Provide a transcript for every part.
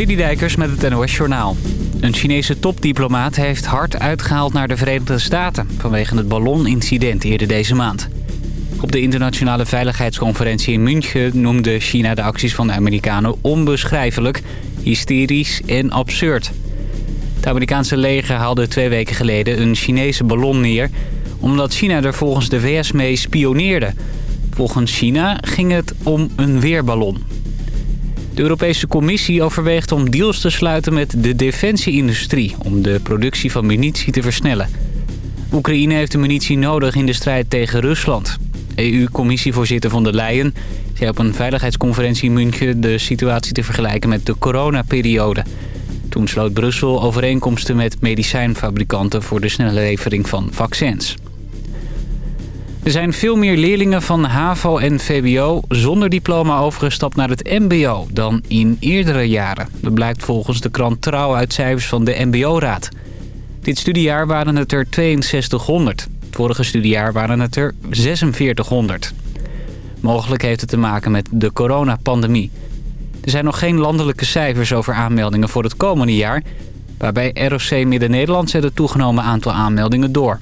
Citydijkers met het NOS Journaal. Een Chinese topdiplomaat heeft hard uitgehaald naar de Verenigde Staten... vanwege het ballonincident eerder deze maand. Op de internationale veiligheidsconferentie in München noemde China de acties van de Amerikanen onbeschrijfelijk, hysterisch en absurd. Het Amerikaanse leger haalde twee weken geleden een Chinese ballon neer... omdat China er volgens de VS mee spioneerde. Volgens China ging het om een weerballon. De Europese Commissie overweegt om deals te sluiten met de defensieindustrie... om de productie van munitie te versnellen. Oekraïne heeft de munitie nodig in de strijd tegen Rusland. EU-commissievoorzitter von der Leyen zei op een veiligheidsconferentie in München... de situatie te vergelijken met de coronaperiode. Toen sloot Brussel overeenkomsten met medicijnfabrikanten... voor de snelle levering van vaccins. Er zijn veel meer leerlingen van HAVO en VWO zonder diploma overgestapt naar het mbo dan in eerdere jaren. Dat blijkt volgens de krant Trouw uit cijfers van de mbo-raad. Dit studiejaar waren het er 6200. Het vorige studiejaar waren het er 4600. Mogelijk heeft het te maken met de coronapandemie. Er zijn nog geen landelijke cijfers over aanmeldingen voor het komende jaar... waarbij ROC Midden-Nederland zet het toegenomen aantal aanmeldingen door.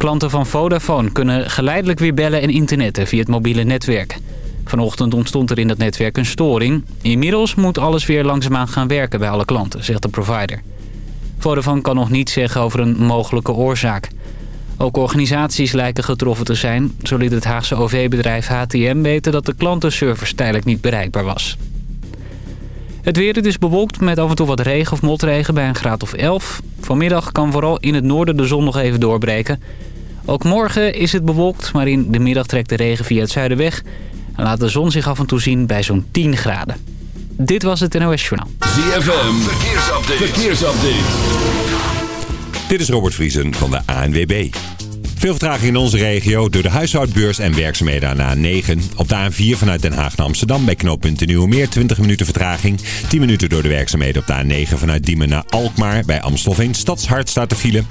Klanten van Vodafone kunnen geleidelijk weer bellen en internetten via het mobiele netwerk. Vanochtend ontstond er in dat netwerk een storing. Inmiddels moet alles weer langzaamaan gaan werken bij alle klanten, zegt de provider. Vodafone kan nog niets zeggen over een mogelijke oorzaak. Ook organisaties lijken getroffen te zijn. Zo liet het Haagse OV-bedrijf HTM weten dat de klantenservice tijdelijk niet bereikbaar was. Het weer het is bewolkt met af en toe wat regen of motregen bij een graad of 11. Vanmiddag kan vooral in het noorden de zon nog even doorbreken. Ook morgen is het bewolkt, maar in de middag trekt de regen via het zuiden weg... en laat de zon zich af en toe zien bij zo'n 10 graden. Dit was het NOS Journaal. ZFM, verkeersupdate. verkeersupdate. Dit is Robert Vriesen van de ANWB. Veel vertraging in onze regio door de huishoudbeurs en werkzaamheden aan de A9. Op de A4 vanuit Den Haag naar Amsterdam bij knooppunt Nieuwemeer 20 minuten vertraging. 10 minuten door de werkzaamheden op de A9 vanuit Diemen naar Alkmaar. Bij Amstelveen Stadshart staat de file.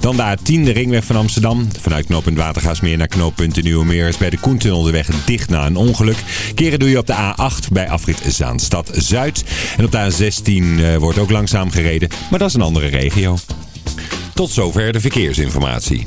Dan de A10 de ringweg van Amsterdam. Vanuit knooppunt Watergaasmeer naar knooppunt Nieuwemeer is bij de Koentunnel de weg dicht na een ongeluk. Keren doe je op de A8 bij afrit Zaanstad Zuid. En op de A16 eh, wordt ook langzaam gereden, maar dat is een andere regio. Tot zover de verkeersinformatie.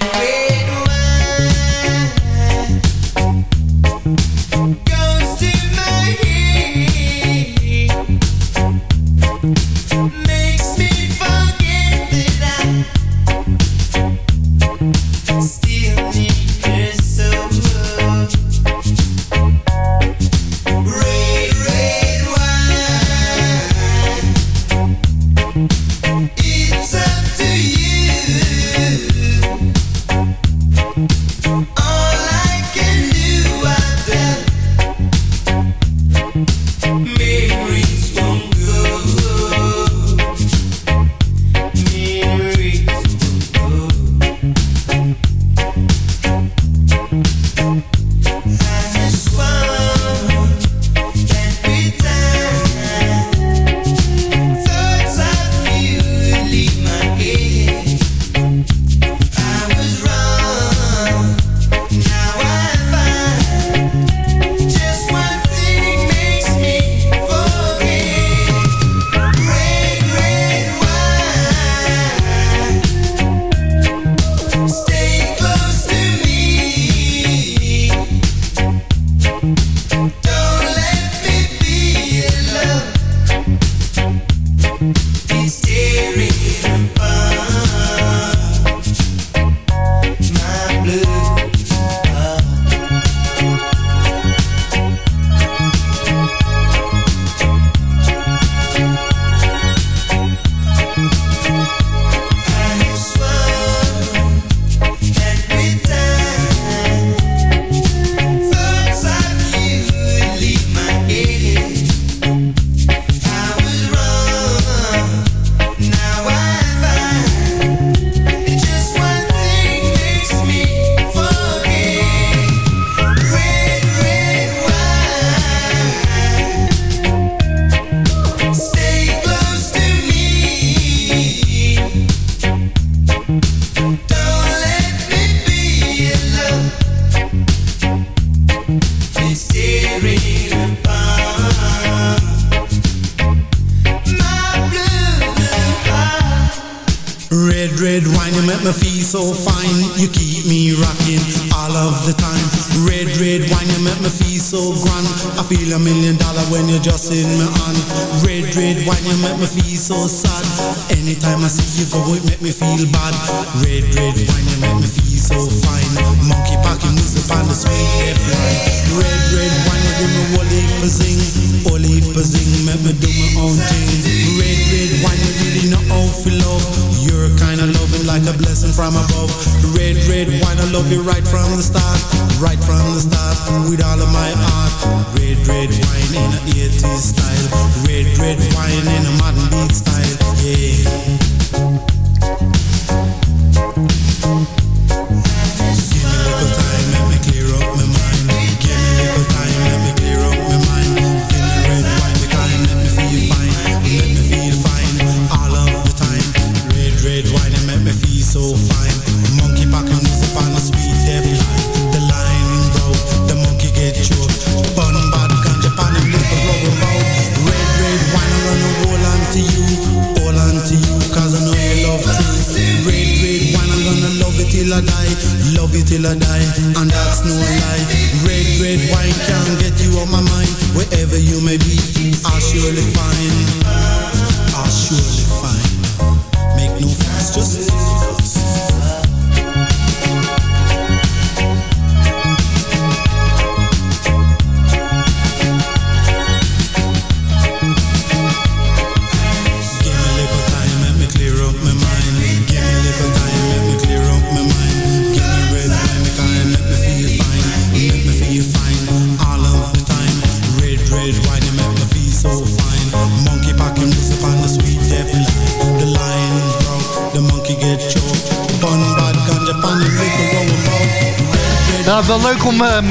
Know love. You're your kind of loving like a blessing from above. Red, red wine, I love you right from the start, right from the start, with all of my heart. Red, red wine in a 80s style, red, red wine in a modern beat style, yeah.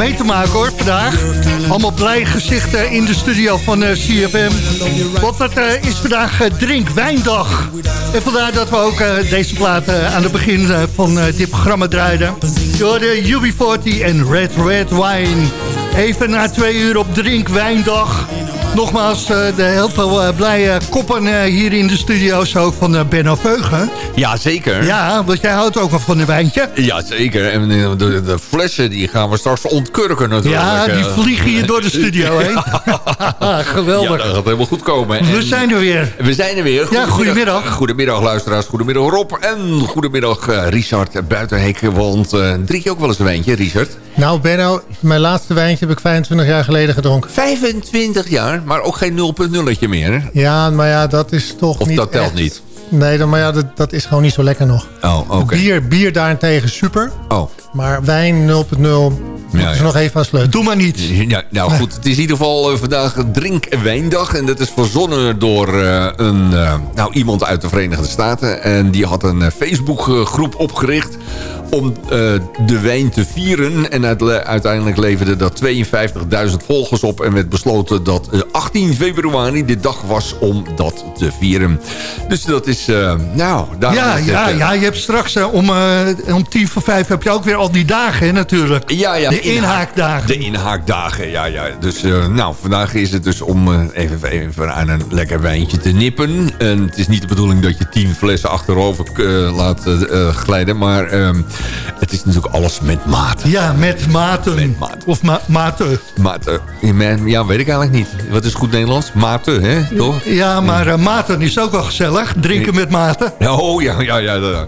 Mee te maken hoor, vandaag. Allemaal blij gezichten in de studio van eh, CFM. Want het eh, is vandaag eh, drinkwijndag. En vandaar dat we ook deze plaat aan het begin van dit programma draaiden. Door de UB40 en Red Red Wine. Even na twee uur op drinkwijndag. Nogmaals, eh, de heel veel eh, blije koppen eh, hier in de studio's ook van Benno Veugen. Ja, zeker. Ja, want jij houdt ook wel van een wijntje. Ja, zeker. En de, de, de flessen die gaan we straks ontkurken natuurlijk. Ja, die vliegen hier door de studio heen. Ja, Geweldig. dat gaat helemaal goed komen. We zijn er weer. We zijn er weer. Ja, goedemiddag. Goedemiddag luisteraars, goedemiddag Rob en goedemiddag Richard Buitenhek. Want eh drink je ook wel eens een wijntje, Richard? Nou, Benno, mijn laatste wijntje heb ik 25 jaar geleden gedronken. 25 jaar, maar ook geen 0.0'tje meer. hè? Ja, maar ja, dat is toch Of niet dat telt echt- niet? Nee, dan, maar ja, dat, dat is gewoon niet zo lekker nog. Oh, oké. Bier, bier daarentegen super. Oh. Maar wijn 0.0 moeten ja. ze nog even aan sleutelen. Doe maar niet. Ja, nou goed, het is in ieder geval eh, vandaag drink- en wijndag. En dat is verzonnen door eh, een, eh, nou, iemand uit de Verenigde Staten. En die had een eh, Facebookgroep opgericht om eh, de wijn te vieren. En uite- uiteindelijk leverde dat 52.000 volgers op. En werd besloten dat eh, 18 februari de dag was om dat te vieren. Dus dat is, eh, nou... daarom Ja, is het, ja, ja, je hebt straks om, eh, om tien voor vijf heb je ook weer al die dagen natuurlijk. Ja, ja, de inhaak- inhaakdagen. De inhaakdagen, ja, ja. Dus eh, nou, vandaag is het dus om eh, even, even aan een lekker wijntje te nippen. En het is niet de bedoeling dat je tien flessen achterover eh, laat glijden. Maar ehm, het is natuurlijk alles met mate. Ja, met maten. Met maten. Of ma maten. Mate. Ja, weet ik eigenlijk niet. Wat is goed Nederlands? Mate, hè? Toch? Ja, maar maten is ook wel gezellig. Drinken met maten. Oh, ja, ja, ja. ja.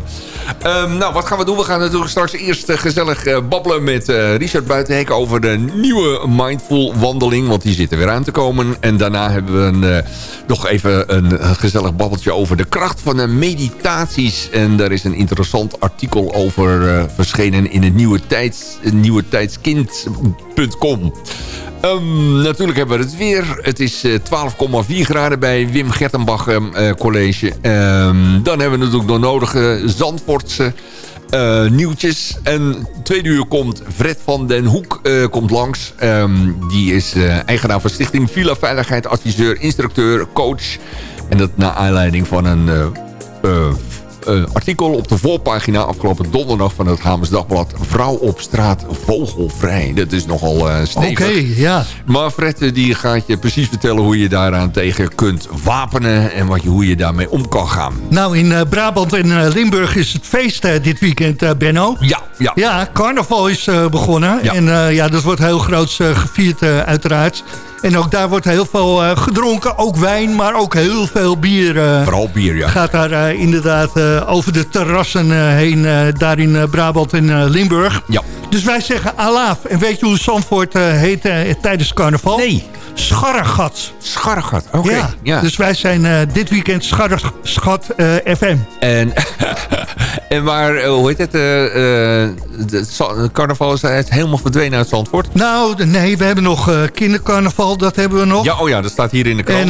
Ehm, nou, wat gaan we doen? We gaan natuurlijk straks eerst eh, gezellig eh, babbelen met eh, Richard Buitenhek... over de nieuwe Mindful wandeling, want die zit er weer aan te komen. En daarna hebben we een, nog even een, gezellig babbeltje over de kracht van de meditaties. En daar is een interessant artikel over verschenen in het nieuwe, tijds, nieuwe tijdskind.com. Ehm, natuurlijk hebben we het weer. Het is eh, 12,4 graden bij Wim Gertenbach ehm, eh, College. Ehm, dan hebben we natuurlijk de nodige Zandvoortse eh, nieuwtjes. En tweede uur komt Fred van den Hoek eh, komt langs. Die is eh, eigenaar van Stichting Villa Veiligheid, adviseur, instructeur, coach. En dat naar aanleiding van een... eh, eh, eh, artikel op de voorpagina afgelopen donderdag van het Hamers Dagblad. Vrouw op straat vogelvrij. Dat is nogal uh, stevig. Oké, ja. Maar Fred eh, die gaat je precies vertellen hoe je daaraan tegen kunt wapenen. En wat je, hoe je daarmee om kan gaan. Nou, in eh, Brabant en eh, Limburg is het feest eh, dit weekend, eh, Benno. Ja, ja. Ja, carnaval is eh, begonnen. Ja. En eh, ja, dat wordt heel groots eh, gevierd eh, uiteraard. En ook daar wordt heel veel eh, gedronken. Ook wijn, maar ook heel veel bier. eh, Vooral bier, ja. gaat daar eh, inderdaad over de terrassen heen. daar in Brabant en Limburg. Ja. Dus wij zeggen alaaf. En weet je hoe Zandvoort heet tijdens carnaval? Nee. Scharregat. Scharregat, oké. ja. ja. Dus wij zijn eh, dit weekend Scharregat eh, FM. En, en maar, eh, hoe heet het? eh, eh, het carnaval is helemaal verdwenen uit Zandvoort. Nou, nee, we hebben nog eh, kindercarnaval, dat hebben we nog. Ja, oh ja, dat staat hier in de krant. En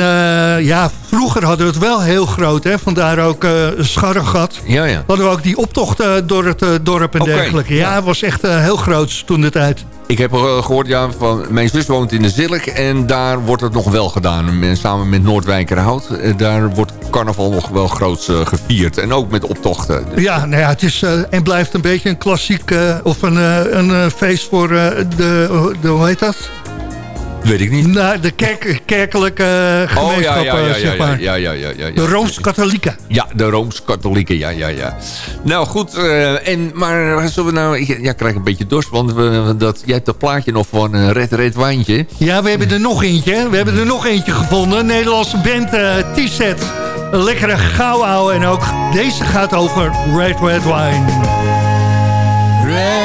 eh, ja, vroeger hadden we het wel heel groot, hè? vandaar ook eh Scharregat. ja, ja. Hadden we ook die optocht door het dorp en dergelijke. Ja, ja. het was echt heel groot toen de tijd. Ik heb eh, gehoord, ja, van mijn zus woont in de Zilk en daar wordt het nog wel gedaan. En Samen met Noordwijkerhout. Eh, Daar wordt carnaval nog wel groots eh, gevierd. En ook met optochten. Ja, nou ja, het is en blijft een beetje een klassiek of een, een feest voor de, de, hoe heet dat? Weet ik niet. Nou, de kerk, kerkelijke eh, Oh gemeenschap, ja, ja, ja, eh, ja, zeg maar. ja, ja, ja, ja, ja. De Rooms-Katholieken. Ja, de Rooms-Katholieken, ja, ja, ja. Nou goed, eh, en, maar zullen we nou... Ik ja, ik krijg een beetje dorst, want we, dat, jij hebt dat plaatje nog van een Red Red Wijntje. Ja, we hebben er nog eentje. We hebben er nog eentje gevonden. Nederlandse band, eh T-set. Een lekkere gauwouw. En ook deze gaat over Red Red Wine. Red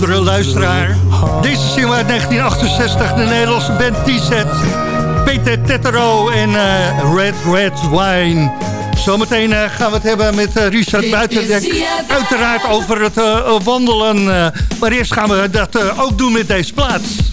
oudere luisteraar. Deze single uit 1968, de Nederlandse band T-set. Peter Tettero en eh, Red Red Wine. Zometeen eh, gaan we het hebben met eh, Richard Buitendek. Uiteraard over het wandelen. maar eerst gaan we dat ook doen met deze plaats.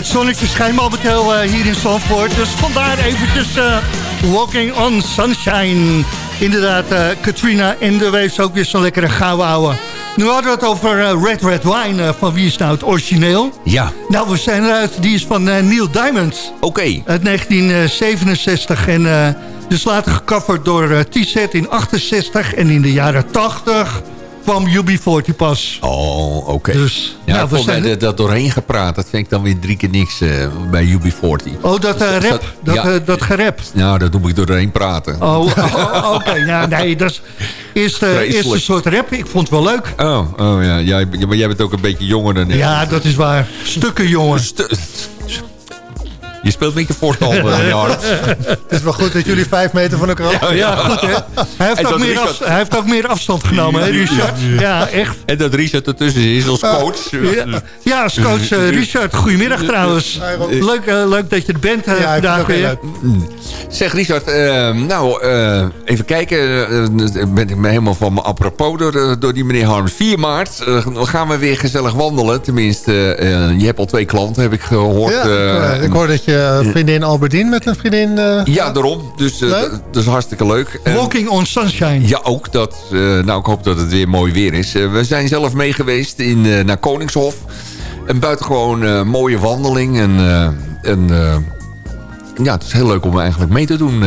Het zonnetje schijnt momenteel eh, hier in Zandvoort. Dus vandaar eventjes eh, Walking on Sunshine. Inderdaad, eh, Katrina en de Waves ook weer zo'n lekkere gouden ouwe. Nu hadden we het over Red Red Wine. van wie is nou het origineel? Ja, Nou, we zijn eruit. Die is van Neil Diamond. oké. Uit 1967. En dus later gecoverd door T-Set in 68. En in de jaren 80 kwam UB40 pas. Oh, oké. Dus, Ja, nou, we zijn... dat, dat doorheen gepraat, dat vind ik dan weer drie keer niks eh, bij UB40. Oh, dat eh, rap. Dat, Ja. eh, dat gerap. Nou, dat doe ik doorheen praten. Oh, oh, oké. Ja, nee, dat is eerste, eerste soort rap. Ik vond het wel leuk. Oh, oh ja. Jij, ja, maar jij bent ook een beetje jonger dan ik. Ja, dat is waar. Stukken, jongen. Stu- Je speelt met je hart. Het is wel goed dat jullie vijf meter van elkaar af Ja, goed, hè? Hij heeft, ook meer, Richard- af- hij heeft ook meer afstand genomen, hè, Richard? Ja, echt. En dat Richard ertussen is als coach. Ja, ja als coach eh, Richard. Goedemiddag trouwens. Leuk, eh, leuk dat je er bent eh, Ja, vandaag weer. Zeg Richard, nou, eh, even kijken. ben ik me helemaal van me apropos door, door die meneer Harms. 4 maart gaan we weer gezellig wandelen. Tenminste, eh, je hebt al twee klanten, heb ik gehoord. Ja, eh, ik, ik hoor dat je vriendin Alberdien met een vriendin... eh, ja, daarom. Dus eh, Leuk. dat- is hartstikke leuk. En- Walking on Sunshine. Ja, ook. Dat, eh, nou, ik hoop dat het weer mooi weer is. Eh, we zijn zelf mee geweest in, eh, naar Koningshof. Een buitengewoon eh, mooie wandeling. En, eh, en eh, ja, het is heel leuk om eigenlijk mee te doen.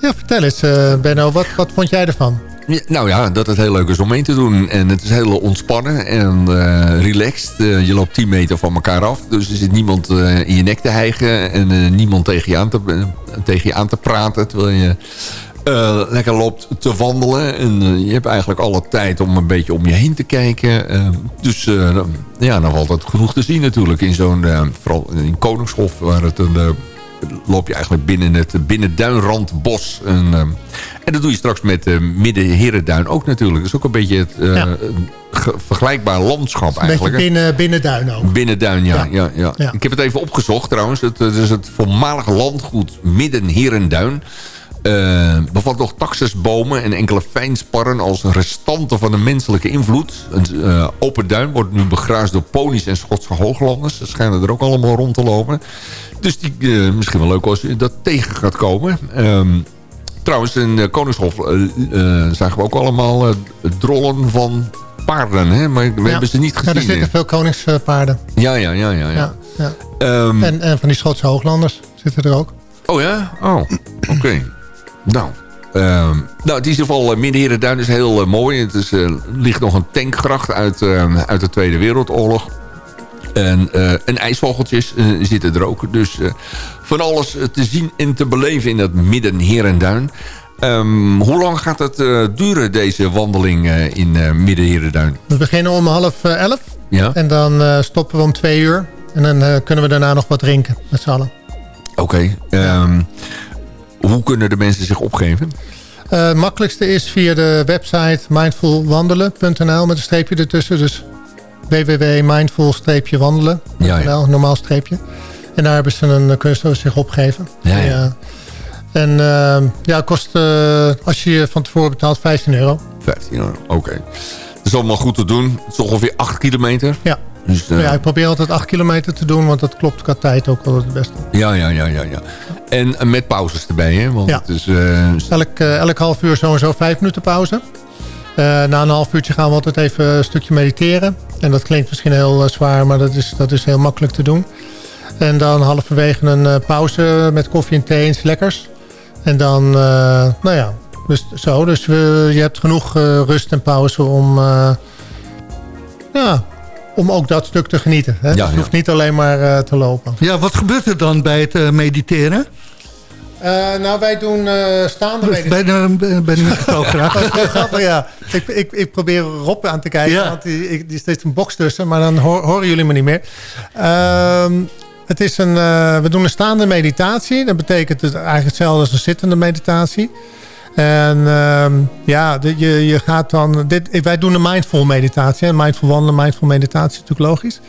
Ja, vertel eens, eh, Benno, wat, wat vond jij ervan? Nou ja, dat het heel leuk is om mee te doen. En het is heel ontspannen en eh, relaxed. Eh, je loopt 10 meter van elkaar af. Dus er zit niemand eh, in je nek te hijgen. En niemand tegen je, aan te, tegen je aan te praten. Terwijl je lekker loopt te wandelen. En je hebt eigenlijk alle tijd om een beetje om je heen te kijken. Dus ja, dan valt genoeg te zien natuurlijk. In zo'n, vooral in Koningshof, waar het een... eh, loop je eigenlijk binnen het binnenduinrandbos. En, eh, en dat doe je straks met de Midden-Herenduin ook natuurlijk. Dat is ook een beetje het eh, Ja. vergelijkbaar landschap Een beetje eigenlijk. binnen, binnen Duin ook. Binnenduin, ja, Ja. ja. Ik heb het even opgezocht trouwens. Het, het is het voormalige landgoed Midden-Herenduin. Eh, bevat nog taxusbomen en enkele fijnsparren als restanten van de menselijke invloed. Een eh, open duin wordt nu begruisd door ponies en Schotse hooglanders. Ze schijnen er ook allemaal rond te lopen. Dus die, eh, misschien wel leuk als je dat tegen gaat komen. Ehm, trouwens, in Koningshof zagen we ook allemaal drollen van paarden. Hè? Maar we Ja. hebben ze niet Ja, er gezien. zitten veel koningspaarden. Ja, ja, ja, ja. ja. Ja. Ehm, En, en van die Schotse hooglanders zitten er ook. Oh ja? Oh, oké. Nou, ehm, nou, het is in ieder geval, uh, Middenherenduin is heel eh, mooi. Het is, eh, ligt nog een tankgracht uit, eh, uit de Tweede Wereldoorlog. En, eh, en ijsvogeltjes eh, zitten er ook. Dus eh, van alles eh, te zien en te beleven in dat Middenherenduin. Ehm, hoe lang gaat het eh, duren, deze wandeling eh, in eh Middenherenduin? We beginnen om half eh, elf. Ja? En dan eh, stoppen we om twee uur. En dan eh, kunnen we daarna nog wat drinken met z'n allen. Oké. ehm, hoe kunnen de mensen zich opgeven? Eh, het makkelijkste is via de website mindfulwandelen.nl met een streepje ertussen. Dus www.mindful-wandelen.nl, Ja, ja. normaal streepje. En daar hebben ze een, ze zich opgeven. Ja, ja. En eh, ja, kost, eh, als je je van tevoren betaalt, 15 euro. 15 euro, oké. Dat is allemaal goed te doen. Het is ongeveer 8 kilometer. Ja. Dus, Ja, ik probeer altijd 8 kilometer te doen, want dat klopt qua tijd ook wel het beste. ja, ja, ja, ja, ja. En met pauzes erbij, hè? Want Ja. het is... eh, Elk, eh, elk half uur sowieso 5 minuten pauze. Eh, na een half uurtje gaan we altijd even een stukje mediteren. En dat klinkt misschien heel zwaar, maar dat is, dat is heel makkelijk te doen. En dan halverwege een pauze met koffie en thee en iets lekkers. En dan, nou ja, dus zo. Dus we, je hebt genoeg rust en pauze om, ja, om ook dat stuk te genieten. Hè? Ja, dus je hoeft niet alleen maar eh, te lopen. Ja, wat gebeurt er dan bij het eh, mediteren? Eh, nou, wij doen staande meditatie. Bij de, bij de microfoon graag. Ja. Ik, ik, ik probeer Rob aan te kijken, Ja. want die, ik, die steeds een box tussen, maar dan horen jullie me niet meer. Ehm, het is een, we doen een staande meditatie. Dat betekent het eigenlijk hetzelfde als een zittende meditatie. En ehm, ja, je, je gaat dan... Dit, wij doen een mindful meditatie. Mindful wandelen, mindful meditatie, natuurlijk logisch.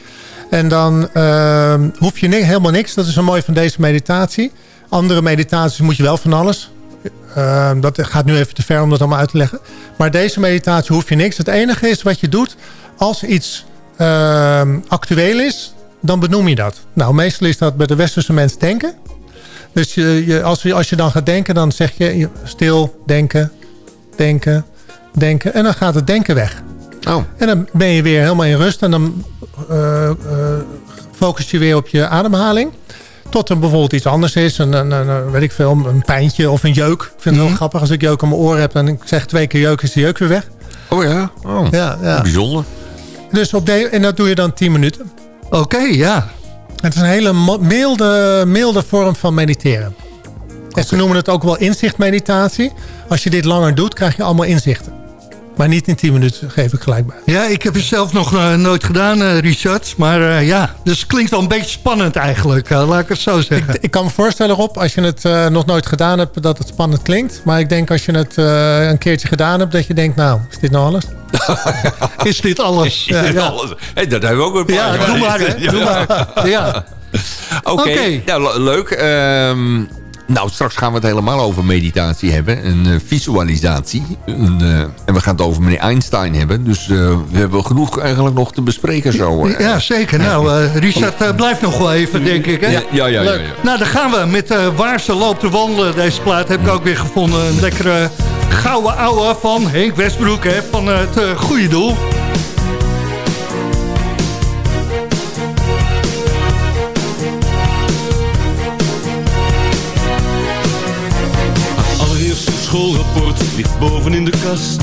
En dan ehm, hoef je helemaal niks. Dat is een mooi van deze meditatie. Andere meditaties moet je wel van alles. Ehm, dat gaat nu even te ver om dat allemaal uit te leggen. Maar deze meditatie hoef je niks. Het enige is wat je doet als iets actueel is. dan benoem je dat. Nou, meestal is dat bij de westerse mens denken. Dus je, je, als, je, als je dan gaat denken, dan zeg je stil, denken, denken, denken. En dan gaat het denken weg. Oh, En dan ben je weer helemaal in rust. En dan eh, eh, focus je weer op je ademhaling. Tot er bijvoorbeeld iets anders is. Een, een, een, weet ik veel, een pijntje of een jeuk. Ik vind het heel grappig als ik jeuk aan mijn oor heb. En ik zeg twee keer jeuk, is de jeuk weer weg. oh ja? Oh, Ja, ja. bijzonder. Dus op de, en dat doe je dan 10 minuten. Oké, ja. Het is een hele milde, milde vorm van mediteren. En ze noemen het ook wel inzichtmeditatie. Als je dit langer doet, krijg je allemaal inzichten. Maar niet in 10 minuten, geef ik gelijk bij. Ja, ik heb het zelf nog eh, nooit gedaan, eh, Richard. Maar eh, ja, dus het klinkt wel een beetje spannend eigenlijk. eh, laat ik het zo zeggen. Ik kan me voorstellen, Rob, als je het eh, nog nooit gedaan hebt, dat het spannend klinkt. Maar ik denk als je het eh, een keertje gedaan hebt, dat je denkt, nou, is dit nou alles? Is dit alles? Ja, Ja, alles. Hey, dat hebben we ook een paar ja doe maar. Hè. Doe maar. Ja. Oké, nou, le- leuk. Ehm, nou, straks gaan we het helemaal over meditatie hebben. Een eh, visualisatie. Een, eh, en we gaan het over meneer Einstein hebben. Dus eh, we hebben genoeg eigenlijk nog te bespreken zo. ja, zeker. Nou, Richard blijft nog wel even, denk ik. Hè? ja, ja, ja, ja. Nou, dan gaan we met Waar ze loopt te wandelen. Deze plaat heb ik ook weer gevonden. Een lekkere gouden ouwe van Henk Westbroek. Hè, van het goede doel. Ligt boven in de kast.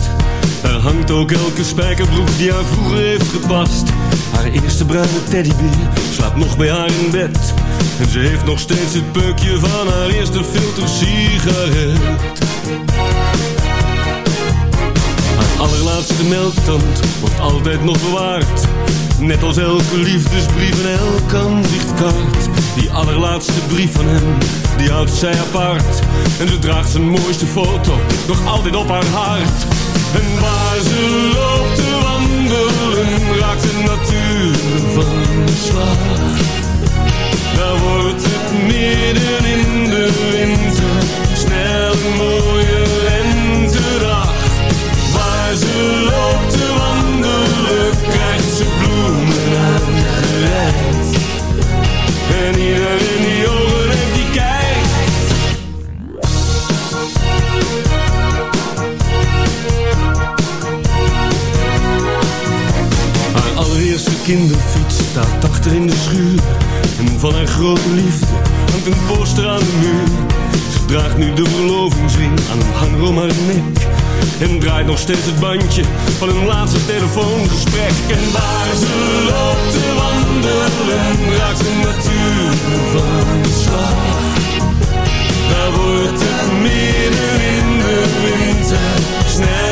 Daar hangt ook elke spijkerbroek die haar vroeger heeft gepast. Haar eerste bruine teddybeer slaapt nog bij haar in bed. En ze heeft nog steeds het peukje van haar eerste filter sigaret. Allerlaatste melktand wordt altijd nog bewaard. Net als elke liefdesbrief en elk aanzichtkaart. Die allerlaatste brief van hem, die houdt zij apart. En ze draagt zijn mooiste foto nog altijd op haar hart. En waar ze loopt te wandelen, raakt de natuur van de slag. Daar wordt het midden in de winter kinderfiets staat achter in de schuur. En van haar grote liefde hangt een poster aan de muur. Ze draagt nu de verlovingsring aan een hanger om haar nek. En draait nog steeds het bandje van hun laatste telefoongesprek. En waar ze loopt te wandelen, raakt de natuur van de slag. Daar wordt het midden in de winter snel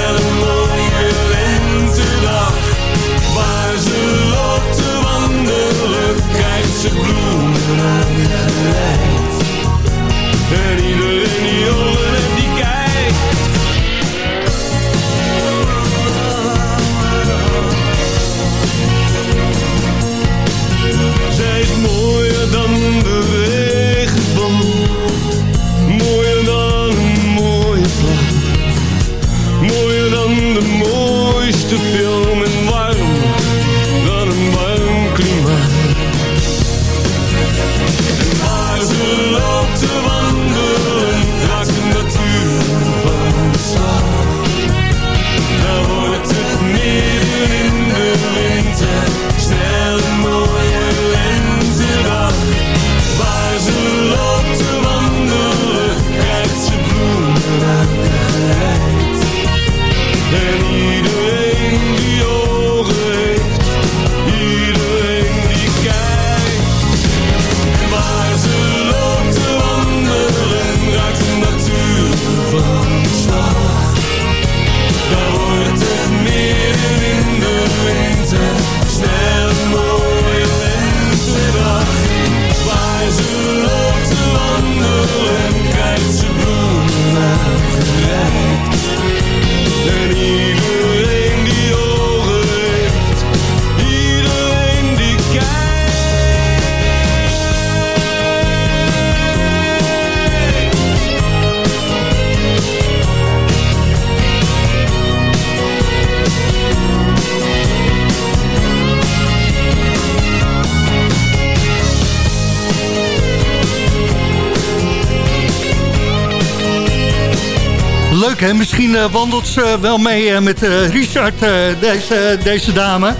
Zijn bloemen aangeleid. En iedereen die jongen en die kijkt. Zij is mooier dan de regenboog. Mooier dan een mooie plaat. Mooier dan de mooiste film misschien eh, wandelt ze wel mee eh, met eh, Richard, deze, deze dame.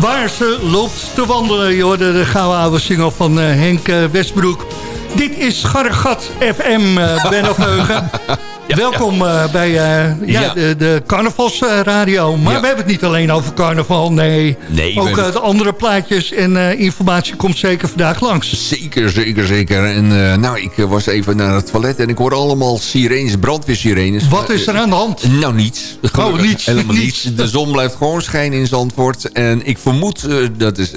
Waar ze loopt te wandelen. Je hoorde de gouden oude van Henk Westbroek. Dit is Garregat FM, Ben Welkom eh, bij eh, ja, de, de carnavalsradio. maar we hebben het niet alleen over carnaval, nee. Nee, Ook eh, de andere plaatjes en informatie komt zeker vandaag langs. Zeker, zeker, zeker. En nou, ik was even naar het toilet en ik hoor allemaal sirenes, brandweersirenes. Wat is er aan de hand? Nou, niets. Oh, niets. Helemaal Niets. niets. De zon blijft gewoon schijnen in Zandvoort. En ik vermoed, dat is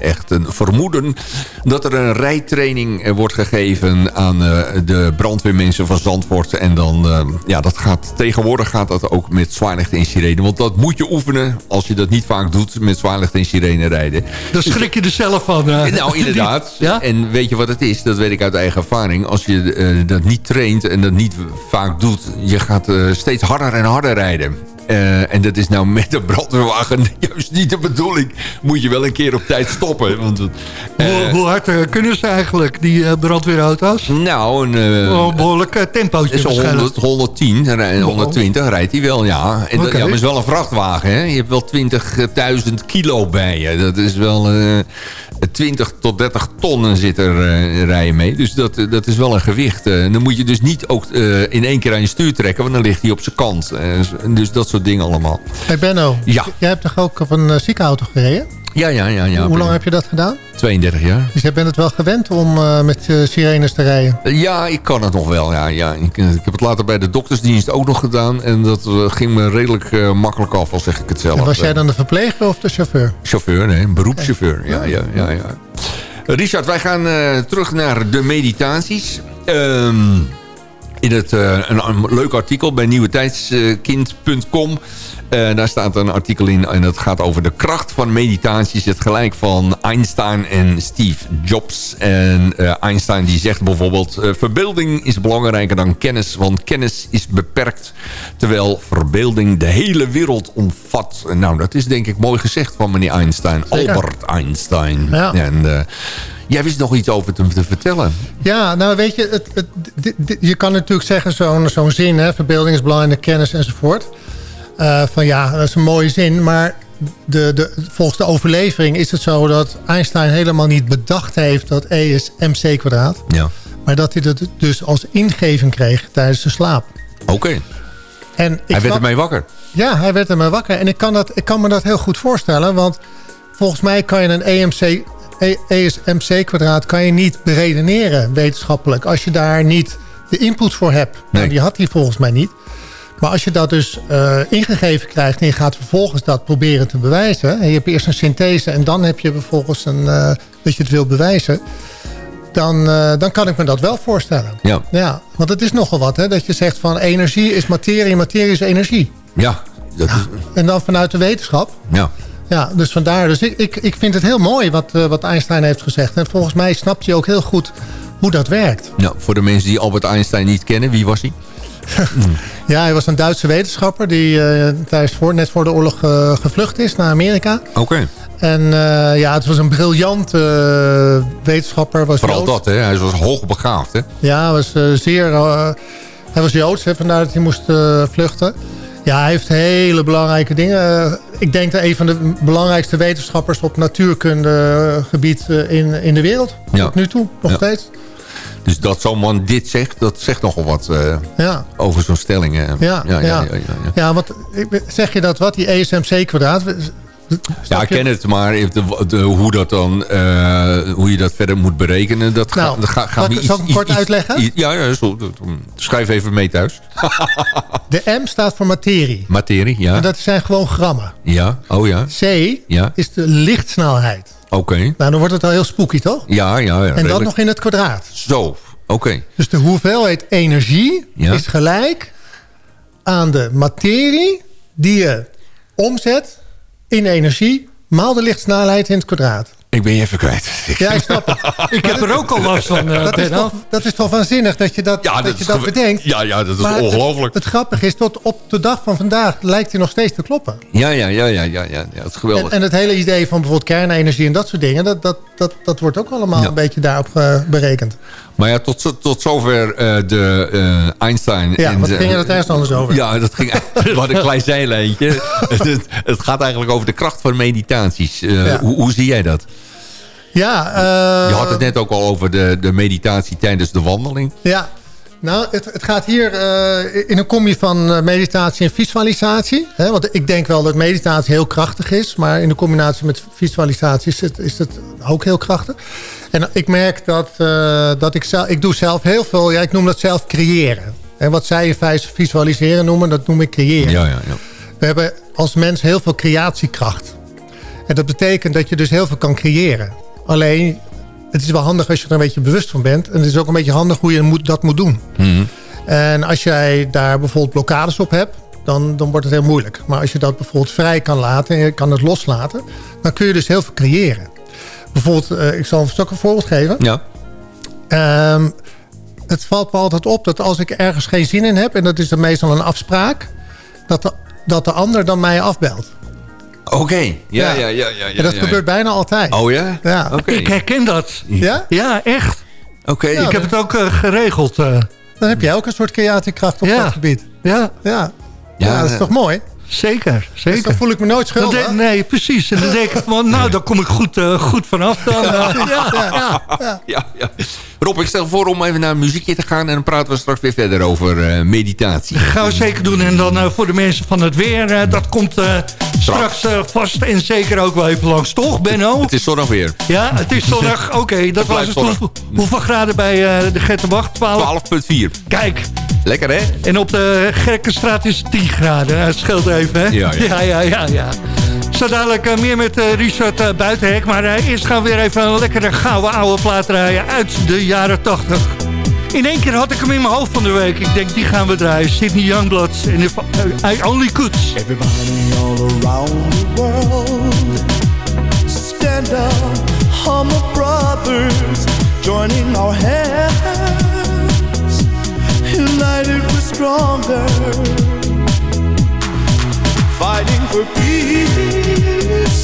echt een vermoeden... dat er een rijtraining wordt gegeven aan de brandweermensen van Zandvoort. En dan, eh, ja, dat gaat, tegenwoordig gaat dat ook met zwaarlicht en sirene. Want dat moet je oefenen als je dat niet vaak doet... met zwaarlicht en sirene rijden. Dan schrik je er zelf van. eh. Nou, inderdaad. Ja? En weet je wat het is? Dat weet ik uit eigen ervaring. Als je eh, dat niet traint en dat niet vaak doet... je gaat eh, steeds harder en harder rijden. Eh, en dat is nou met een brandweerwagen juist niet de bedoeling. Moet je wel een keer op tijd stoppen. Want, eh, hoe, hoe hard eh, kunnen ze eigenlijk, die brandweerauto's? nou, een... een behoorlijk eh, tempootje is waarschijnlijk. 100, 110, rij- 120 rijdt hij wel, ja. En dat, ja, maar is wel een vrachtwagen, hè. Je hebt wel 20.000 kilo bij je. Dat is wel eh 20 tot 30 tonnen zit er rijden mee. Dus dat, dat is wel een gewicht. En dan moet je dus niet ook in één keer aan je stuur trekken... want dan ligt hij op zijn kant. Dus dat soort dingen allemaal. Hey Benno, Ja. jij hebt toch ook op een eh, ziekenauto gereden? Ja, ja, ja. ja Hoe lang heb je dat gedaan? 32 jaar. Dus jij bent het wel gewend om eh, met eh, sirenes te rijden? Ja, ik kan het nog wel. Ja, ja. Ik, ik heb het later bij de doktersdienst ook nog gedaan. En dat ging me redelijk makkelijk af, al zeg ik het zelf. En was jij dan de verpleger of de chauffeur? Chauffeur, nee, beroepschauffeur. Ja, ja, ja, ja. Richard, wij gaan terug naar de meditaties. Ehm, in het, eh, een, een leuk artikel bij nieuwetijdskind.com. Eh, daar staat een artikel in en dat gaat over de kracht van meditaties. Het gelijk van Einstein en Steve Jobs. En eh, Einstein die zegt bijvoorbeeld... eh, verbeelding is belangrijker dan kennis, want kennis is beperkt. Terwijl verbeelding de hele wereld omvat. Nou, dat is denk ik mooi gezegd van meneer Einstein. Albert Einstein. Ja. En eh, jij wist nog iets over te, te vertellen. Ja, nou weet je, het, het, dit- dit- je kan natuurlijk zeggen zo'n zo'n zin, hè, verbeelding is belangrijk, kennis enzovoort. Eh, van ja, dat is een mooie zin, maar de, de, volgens de overlevering is het zo dat Einstein helemaal niet bedacht heeft dat E is mc kwadraat. Ja. Maar dat hij dat dus als ingeving kreeg tijdens de slaap. Oké. En ik Hij werd ermee wakker. Ja, hij werd ermee wakker. En ik kan, dat, ik kan me dat heel goed voorstellen. Want volgens mij kan je een EMC, E- ESMC kwadraat kan je niet beredeneren wetenschappelijk. Als je daar niet de input voor hebt. Nou, die had hij volgens mij niet. Maar als je dat dus eh, ingegeven krijgt en je gaat vervolgens dat proberen te bewijzen. En je hebt eerst een synthese en dan heb je vervolgens een, eh, dat je het wil bewijzen. Dan, eh, dan kan ik me dat wel voorstellen. Ja. Ja, want het is nogal wat hè. Dat je zegt van energie is materie, materie is energie. Ja. Dat is, En dan vanuit de wetenschap. ja. Ja, dus vandaar. Dus ik, ik, ik vind het heel mooi wat, eh, wat Einstein heeft gezegd. En volgens mij snapt hij ook heel goed hoe dat werkt. Nou, voor de mensen die Albert Einstein niet kennen, wie was hij? Ja, hij was een Duitse wetenschapper die eh, tijdens voor, net voor de oorlog eh, gevlucht is naar Amerika. Oké. En ja, het was een briljant eh, wetenschapper. Was Vooral dat, hè? Hij was hoogbegaafd, hè? Ja, hij was zeer... hij was Joods, hè, vandaar dat hij moest vluchten. Ja, hij heeft hele belangrijke dingen. Eh, ik denk dat een van de belangrijkste wetenschappers op natuurkundegebied eh, in, in de wereld. Ja. Tot nu toe, nog Ja. steeds. Dus dat zo'n man dit zegt, dat zegt nogal wat eh, Ja. over zo'n stelling. hè. Ja, ja, ja, ja. ja, want zeg je dat wat, die E ESMC kwadraat? Ja, ik ken het, maar de, de- hoe, dat dan, eh, hoe je dat verder moet berekenen, dat Nou, gaat ga, zal ik- zal ik hem kort uitleggen? ja, ja zo, schrijf even mee thuis. De M staat voor materie. Materie, ja. En dat zijn gewoon grammen. Ja, oh ja, C Ja. is de lichtsnelheid. oké. Nou, dan wordt het al heel spooky, toch? Ja, ja, ja. en dat redelijk. nog in het kwadraat. Zo, oké. Dus de hoeveelheid energie Ja. is gelijk aan de materie die je omzet in energie maal de lichtsnelheid in het kwadraat. Ik ben je even kwijt. Ja, ik snap het. Ik heb er ook al last van, eh, Dat is, toch, dat is toch waanzinnig dat je dat, Ja, dat, je dat bedenkt. Ja, ja, dat is Maar het- ongelooflijk. Het, grappige is, tot op de dag van vandaag lijkt hij nog steeds te kloppen. Ja, ja, ja, ja, ja, ja, ja, dat is geweldig. En, en het hele idee van bijvoorbeeld kernenergie en dat soort dingen... dat, dat, dat, dat wordt ook allemaal Ja. een beetje daarop eh, berekend. Maar ja, tot, tot zover eh, de eh, Einstein. Ja, en wat ging er het ergens anders over? Ja, dat ging hadden een klein zijlijntje. het, het, het gaat eigenlijk over de kracht van meditaties. Eh, Ja. hoe, hoe zie jij dat? Ja, Je had het net ook al over de, de meditatie tijdens de wandeling. Ja, nou, het, het gaat hier in een combi van meditatie en visualisatie. Hè? Want ik denk wel dat meditatie heel krachtig is. Maar in de combinatie met visualisatie is het, is het ook heel krachtig. En ik merk dat, eh, dat ik zelf... Ik doe zelf heel veel... Ja, ik noem dat zelf creëren. En wat zij visualiseren noemen, dat noem ik creëren. Ja, ja, ja. We hebben als mens heel veel creatiekracht. En dat betekent dat je dus heel veel kan creëren. Alleen, het is wel handig als je er een beetje bewust van bent. En het is ook een beetje handig hoe je moet, dat moet doen. Mhm. En als jij daar bijvoorbeeld blokkades op hebt... Dan, dan wordt het heel moeilijk. Maar als je dat bijvoorbeeld vrij kan laten... en je kan het loslaten... dan kun je dus heel veel creëren. Bijvoorbeeld, eh, ik zal zal ik een voorbeeld geven. Ja. Ehm, het valt me altijd op dat als ik ergens geen zin in heb... en dat is dan meestal een afspraak... dat de, dat de ander dan mij afbelt. Oké. Ja, ja, Ja. ja. ja, ja, en dat ja. gebeurt bijna altijd. Oh ja? Ja. Oké. Ik herken dat. Ja? Ja, echt. Oké. ik heb het ook eh, geregeld. eh. Dan heb jij ook een soort creatiekracht op Ja. dat gebied. ja, Ja. Ja, Ja, dat is toch mooi? Zeker. Dus zeker. dan voel ik me nooit schuldig. de- nee, precies. En dan denk ik van, nou, dan kom ik goed, eh, goed vanaf. Dan, eh, ja, ja. Ja, ja. Rob, ik stel voor om even naar een muziekje te gaan... en dan praten we straks weer verder over eh, meditatie. gaan we zeker doen. En dan eh, voor de mensen van het weer, eh, dat komt eh, straks eh, vast en zeker ook wel even langs. Toch, Benno? Het is zonnig weer. Ja, het is zonnig. Oké, dat was blijft het. zonnig. Hoeveel, graden bij eh, de Gettenbach? 12. 12,4. Kijk, Lekker, hè? en op de Gerkenstraat is het 10 graden. Het scheelt even, hè? Ja, ja. ja, ja, ja. ja. Zo dadelijk eh, meer met eh, Richard eh, Buitenhek. Maar eerst gaan we weer even een lekkere gouden oude plaat draaien uit de jaren 80. In één keer had ik hem in mijn hoofd van de week. Ik denk, die gaan we draaien. Sydney Youngblood en If I Only Could. Everybody all around the world Stand up, humble brothers Joining our hands United we're stronger. Fighting for peace.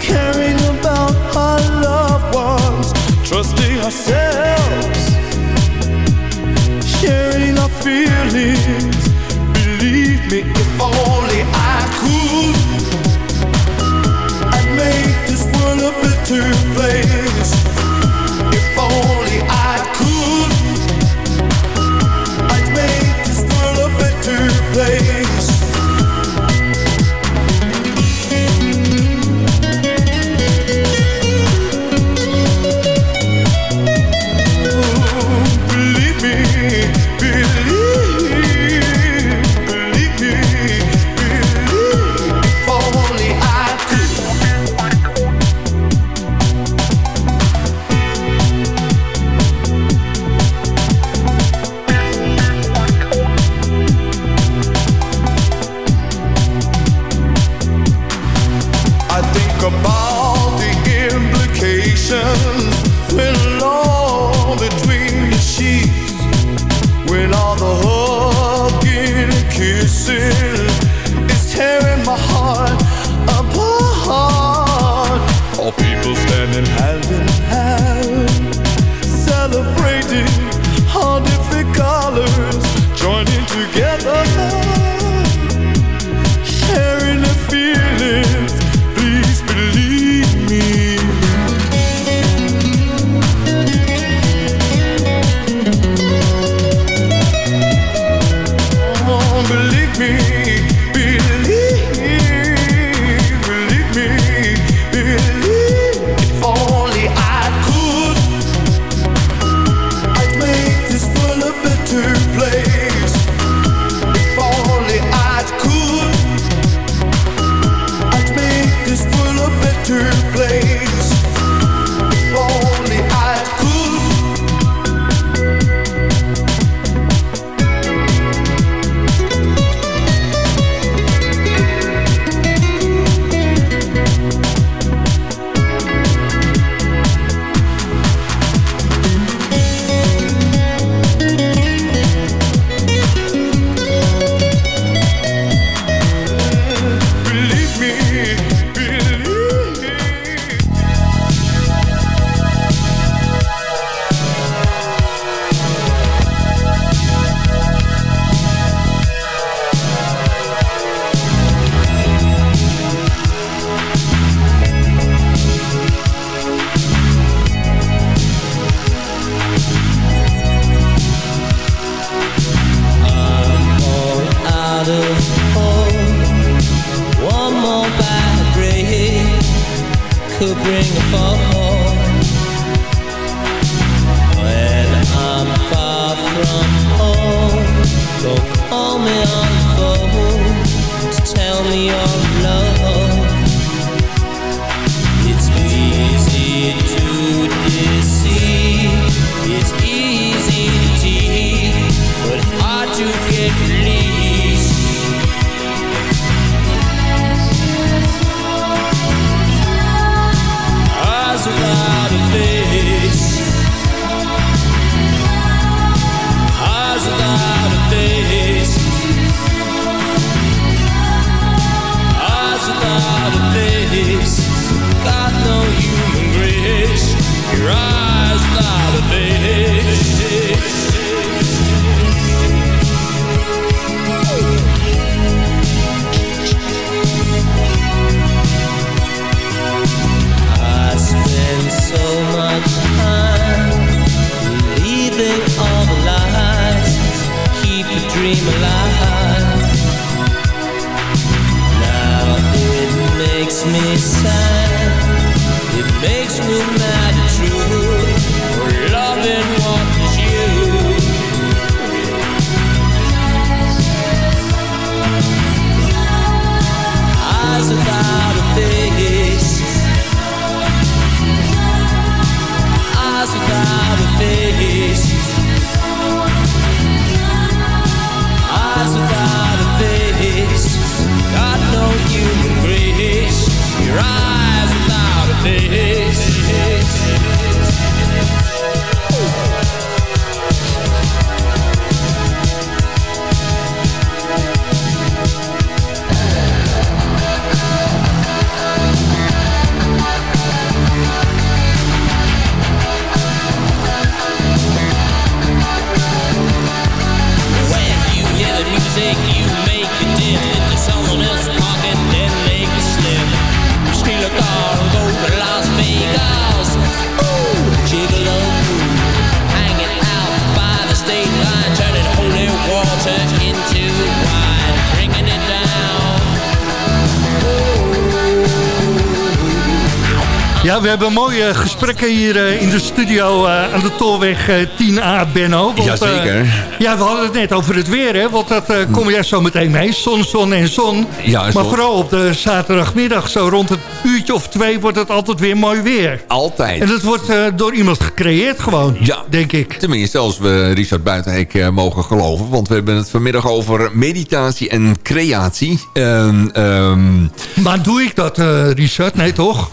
Caring about our loved ones. Trusting ourselves. Sharing our feelings. Believe me, if only I could. I'd make this world a better place hebben mooie gesprekken hier eh, in de studio eh, aan de Tolweg eh, 10A, Benno. Want, Jazeker. eh, ja, we hadden het net over het weer, hè. Want dat eh, kom jij zo meteen mee. Zon, zon en zon. Ja, maar vooral op de zaterdagmiddag, zo rond het uurtje of twee... wordt het altijd weer mooi weer. Altijd. En dat wordt eh, door iemand gecreëerd gewoon, Ja. denk ik. Tenminste, als we Richard Buitenhek eh, mogen geloven. Want we hebben het vanmiddag over meditatie en creatie. En, ehm, Maar doe ik dat, eh, Richard? Nee, toch?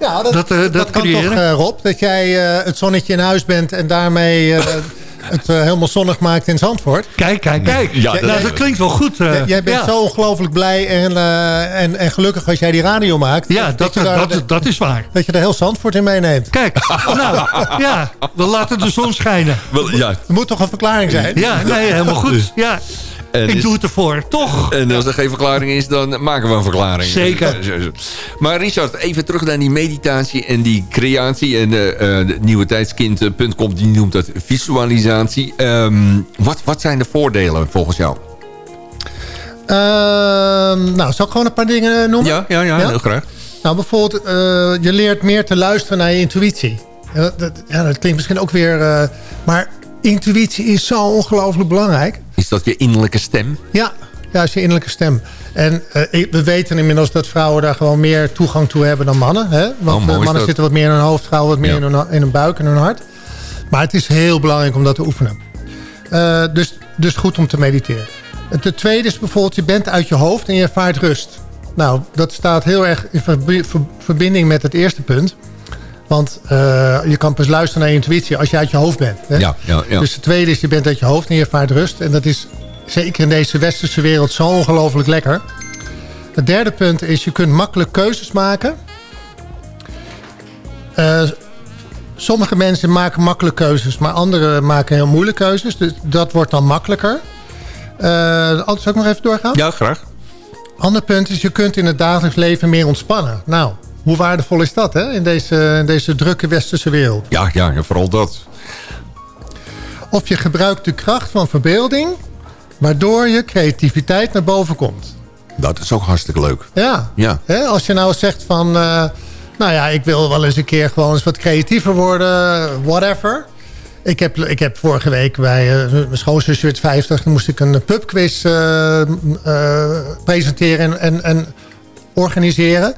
Ja, dat, Dat, eh, dat dat kan creëren. toch, eh, Rob? Dat jij eh, het zonnetje in huis bent en daarmee eh, het helemaal zonnig maakt in Zandvoort. Kijk, kijk, kijk. Ja, dat- nou, dat klinkt wel goed. eh, Jij- jij bent ja. zo ongelooflijk blij en, eh, en, en gelukkig als jij die radio maakt. Ja, dat, je daar, dat, dat is waar. dat je er heel Zandvoort in meeneemt. Kijk, nou, ja, we laten de zon schijnen. wel, ja, Er moet toch een verklaring zijn? Ja, nee, helemaal goed. Ja, En ik is- doe het ervoor, toch? En als er geen verklaring is, dan maken we een verklaring. Zeker. Maar Richard, even terug naar die meditatie en die creatie. En eh, eh, de nieuwetijdskind.com die noemt dat visualisatie. Ehm, wat, wat zijn de voordelen volgens jou? Ehm, nou, zal ik gewoon een paar dingen eh, noemen? Ja, ja, ja, Ja? heel graag. Nou, bijvoorbeeld, eh, je leert meer te luisteren naar je intuïtie. Ja, dat, dat- ja, dat klinkt misschien ook weer... eh, maar intuïtie is zo ongelooflijk belangrijk. Is dat je innerlijke stem? Ja, ja, is je innerlijke stem. En eh, we weten inmiddels dat vrouwen daar gewoon meer toegang toe hebben dan mannen. Hè? Want Oh, eh, mannen dat. zitten wat meer in hun hoofd, vrouwen wat meer Ja. in, hun, in hun buik en hun hart. Maar het is heel belangrijk om dat te oefenen. Eh, dus, dus goed om te mediteren. Het tweede is bijvoorbeeld, je bent uit je hoofd en je ervaart rust. Nou, dat staat heel erg in verbi- ver- verbinding met het eerste punt. Want eh, je kan pas luisteren naar je intuïtie als je uit je hoofd bent. Hè? Ja, ja, ja. Dus het tweede is, je bent uit je hoofd en je ervaart rust. En dat is zeker in deze westerse wereld zo ongelooflijk lekker. Het derde punt is, je kunt makkelijk keuzes maken. Eh, sommige mensen maken makkelijk keuzes, maar anderen maken heel moeilijke keuzes. Dus dat wordt dan makkelijker. Anders zou ik nog even doorgaan? Ja, graag. Ander punt is, je kunt in het dagelijks leven meer ontspannen. Nou, hoe waardevol is dat hè? In, deze, in deze drukke westerse wereld? Ja, ja, vooral dat. Of je gebruikt de kracht van verbeelding Waardoor je creativiteit naar boven komt. Dat is ook hartstikke leuk. Ja. Ja. Hè, als je nou zegt van... eh, nou ja, ik wil wel eens een keer gewoon eens wat creatiever worden. Whatever. Ik heb, ik heb vorige week bij eh, mijn schoonzusje werd 50... moest ik een pubquiz eh, presenteren en, en, en organiseren.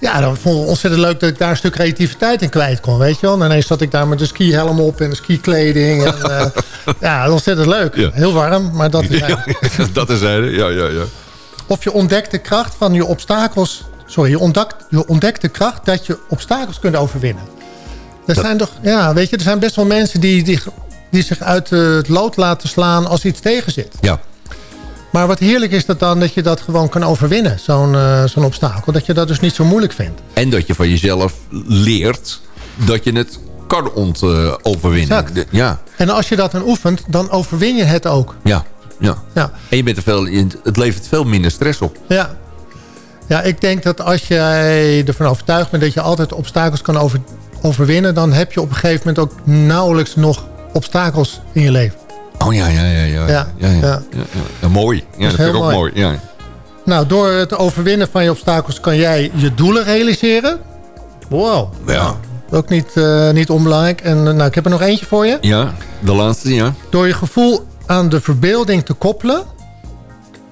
Ja, dan vond ik het ontzettend leuk dat ik daar een stuk creativiteit in kwijt kon, weet je wel. En ineens zat ik daar met de skihelm op en de skikleding. En, eh, ja, ontzettend leuk. Ja. Heel warm, maar dat is Ja, dat is hij. Ja, ja, ja. Of je ontdekt de kracht van je obstakels... Sorry, je ontdekt, je ontdekt de kracht dat je obstakels kunt overwinnen. Er zijn toch, ja, weet je, er zijn best wel mensen die, die, die zich uit het lood laten slaan als iets tegen zit. Ja. Maar wat heerlijk is dat dan dat je dat gewoon kan overwinnen, zo'n eh, zo'n obstakel. Dat je dat dus niet zo moeilijk vindt. En dat je van jezelf leert dat je het kan ont, eh, overwinnen. De- ja, En als je dat dan oefent, dan overwin je het ook. ja, ja. Ja. En je bent er veel, het levert veel minder stress op. Ja. Ja, ik denk dat als jij ervan overtuigd bent dat je altijd obstakels kan over, overwinnen... dan heb je op een gegeven moment ook nauwelijks nog obstakels in je leven. Oh ja, ja, ja. Ja, Ja, ja, ja. ja. mooi. Ja, dat, is vind ik heel ook mooi. mooi. Ja. Nou, door het overwinnen van je obstakels kan jij je doelen realiseren. Wow. Ja. Ook niet, eh, niet onbelangrijk. En eh, nou, ik heb er nog eentje voor je. ja, de laatste, ja. Door je gevoel aan de verbeelding te koppelen...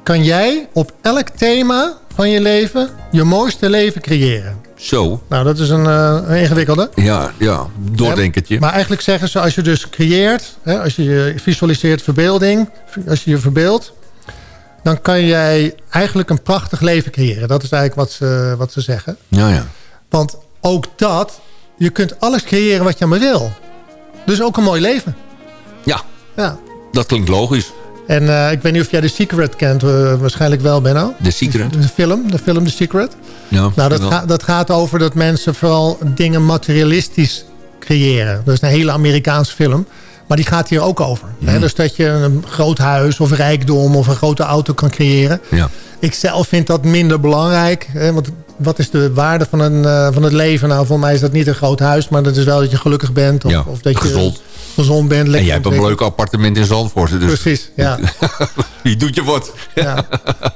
kan jij op elk thema van je leven je mooiste leven creëren. Zo. Nou, dat is een, eh, een ingewikkelde. Ja, ja. Doordenkertje. Maar eigenlijk zeggen ze, als je dus creëert... Hè, als je je visualiseert verbeelding... als je je verbeeldt... dan kan jij eigenlijk een prachtig leven creëren. Dat is eigenlijk wat ze, wat ze zeggen. Ja, ja. Want ook dat... je kunt alles creëren wat je maar wil. Dus ook een mooi leven. Ja, Ja. dat klinkt logisch. En eh, ik weet niet of jij The Secret kent. eh, waarschijnlijk wel, Benno. De secret. De film, de film The Secret. Ja, Nou, dat, ga- dat gaat over dat mensen vooral dingen materialistisch creëren. Dat is een hele Amerikaanse film. Maar die gaat hier ook over. Hè? Dus dat je een groot huis of rijkdom of een grote auto kan creëren. Ja. Ik zelf vind dat minder belangrijk. Hè? Want wat is de waarde van, een, eh, van het leven? Nou, voor mij is dat niet een groot huis. Maar dat is wel dat je gelukkig bent. Of, Ja, of dat je gezond. bent. En Lekker jij hebt een leuk appartement in Zandvoort. Dus Precies, ja. je doet je wat. ja.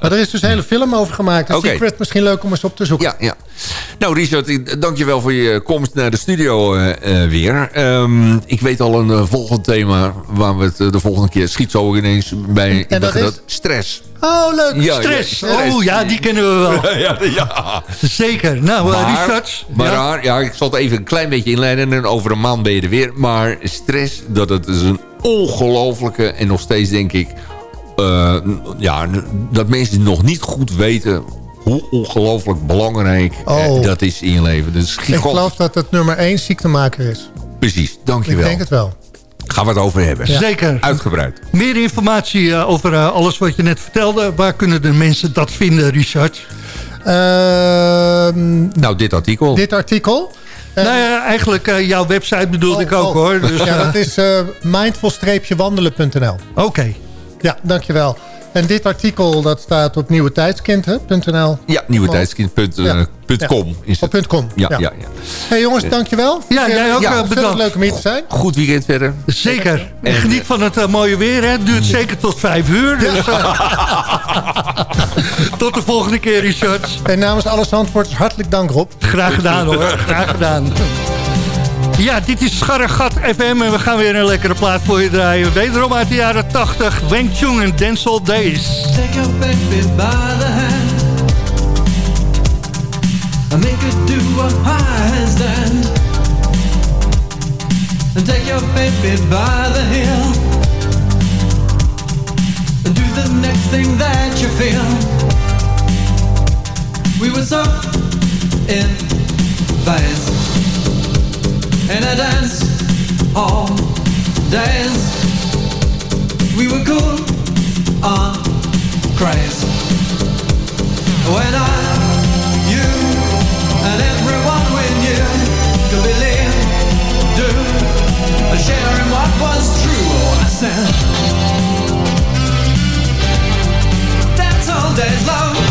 Maar er is dus een hele film over gemaakt. Oké. Secret, misschien leuk om eens op te zoeken. Ja, ja. Nou, Richard, dankjewel voor je komst naar de studio eh, eh, weer. Ehm, ik weet al een volgend thema waar we het de volgende keer schiet zo ineens bij. ik dat dacht is? Stress. Oh, leuk. Ja, stress. ja, stress. Oh, ja, die kennen we wel. ja, ja. Zeker. Nou, eh, Maar, Richard. maar ja. ik zal het even een klein beetje inleiden en over een maand ben je er weer. Maar stress, dat het is een ongelofelijke en nog steeds denk ik... eh, ja, dat mensen nog niet goed weten hoe ongelooflijk belangrijk eh, Oh. dat is in je leven. Dus Ik geloof dat het nummer één ziektemaker is. Precies, Ik dankjewel. denk het wel. Gaan we het over hebben. Zeker. Uitgebreid. Meer informatie over alles wat je net vertelde. Waar kunnen de mensen dat vinden, Richard? Ehm, Nou, dit artikel. dit artikel. Eh, nou ja, eigenlijk eh, jouw website bedoelde oh, ik ook oh. hoor. Dus, ja, eh, dat is eh mindful-wandelen.nl. Oké. Ja, dankjewel. En dit artikel dat staat op nieuwetijdskind.nl. Ja, nieuwetijdskind.com Ja. is het. Op .com. Ja, ja. ja, ja. hey jongens, dankjewel. Ja, jij ook, ja, eh, bedankt. leuk om hier te zijn. Goed weekend verder. Zeker. En En- geniet van het eh, mooie weer. Hè. Het duurt zeker tot vijf uur. Dus, eh, tot de volgende keer, Richard. En namens alle Zandvoorters hartelijk dank Rob. Graag gedaan hoor. Graag gedaan. Ja, dit is Scharregat FM en we gaan weer een lekkere plaat voor je draaien. Wederom uit de jaren 80, Wang Chung en Denzel Days. Take your baby by the hand and make her do a handstand. And take your baby by the heel and do the next thing that you feel. We were so in phase in a dance all days. We were cool uh, on craze. When I, you, and everyone we knew could believe, do, in what was true. Oh, I said, that's all days long.